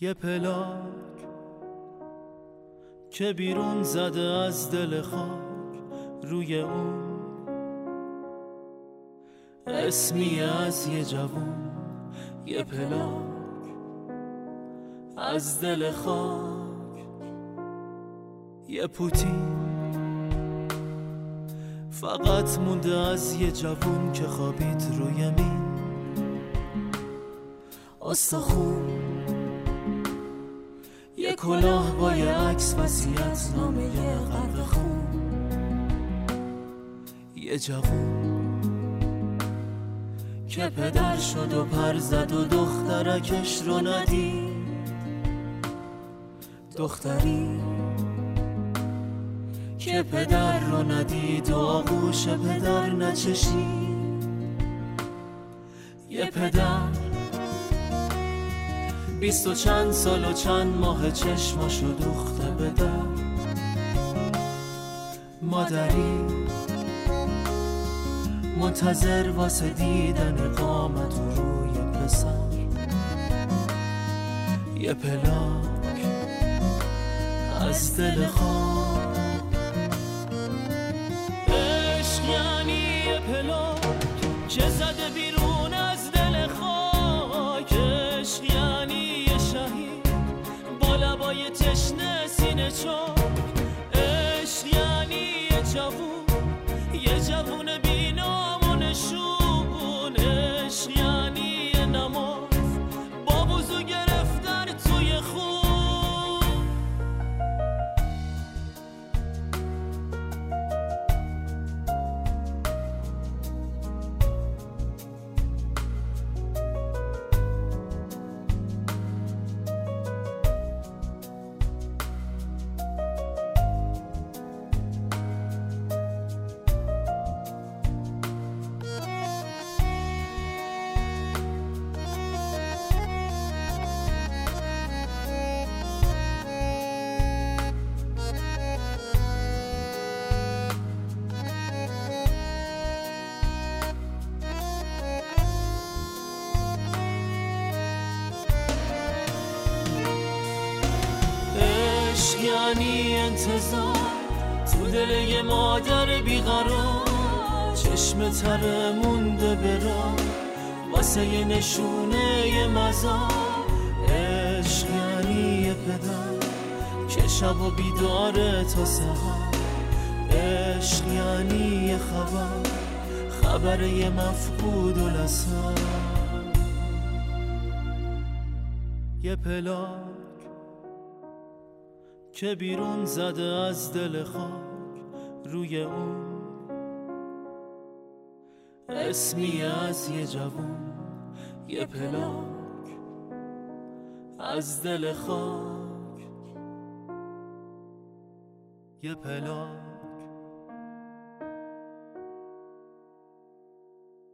یه پلاک که بیرون زده از دل خاک روی اون. اسمی از یه جوون یه پلاک از دل خاک. یه پوتی فقط مونده از یه جوون که خوابید روی مین آستخون یه کلاه با یه عکس وسیعت نامه یه غرق خون. یه جوون که پدر شد و پر زد و دخترکش رو ندید. دختری که پدر رو ندید و آغوش پدر نچشید. یه پدر بیست و چند سال و چند ماه چشماشو دوخته به در مادری منتظر واسه دیدن قامت و روی پسر. یه پلاک از دل خواهد عشق یعنی یه پلاک که زده بیرون. تشنه سینه چاک عشق یعنی یه جوون یه جوون عشق یعنی انتظار تو دل یه مادر بیقرار. چشم تره مونده برا واسه یه نشونه یه مزار. عشق یعنی یه پدر. که شب و بیداره تا سهر. عشق یعنی خبر. خبر یه مفقود و لسر یه پلاک که بیرون زده از دل خاک روی اون. اسمی از یه جوون یه پلاک از دل خاک. یه پلاک.